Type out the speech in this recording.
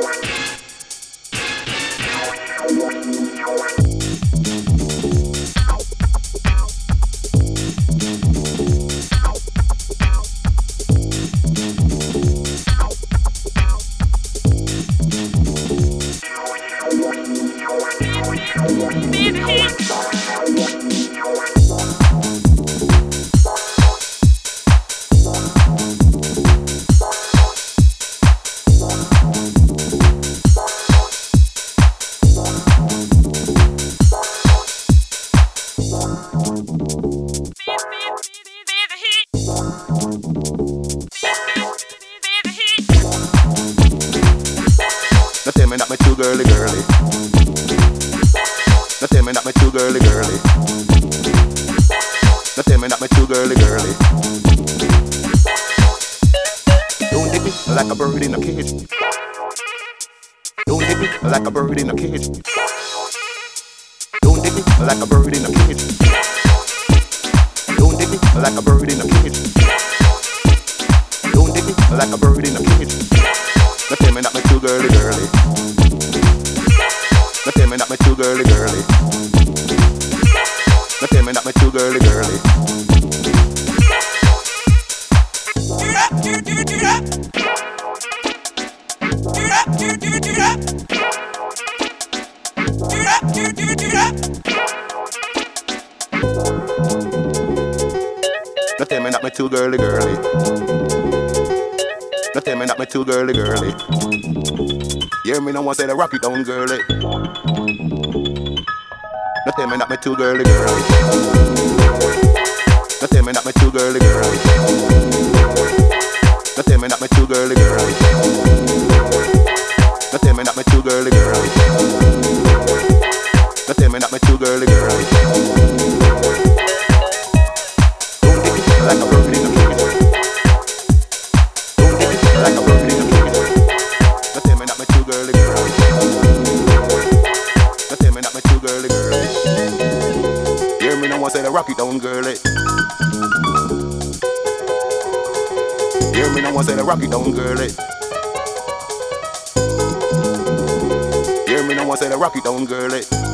Wow. Like a bird in a cage. Don't hit me like a bird in a cage. Don't hit me like a bird in a cage. Don't hit me like a bird in a cage. Don't hit me like a bird in a cage. Now tell me not me too girly, girly. Now tell me not me too girly, girly. Now tell me not me too girly, girly. Now tell me not me too girly, girly. Hear me no one say the rock it down, girly. Now tell me not me too girly, girly. Now tell me not me too girly, girly. Now tell me not me too girly, girly. Now tell me not me too girly, girly. No one say the rock it down, girly. Eh. Hear me no one say the rock it down, girly. Eh. Hear me no one say the rock it down, girly. Eh.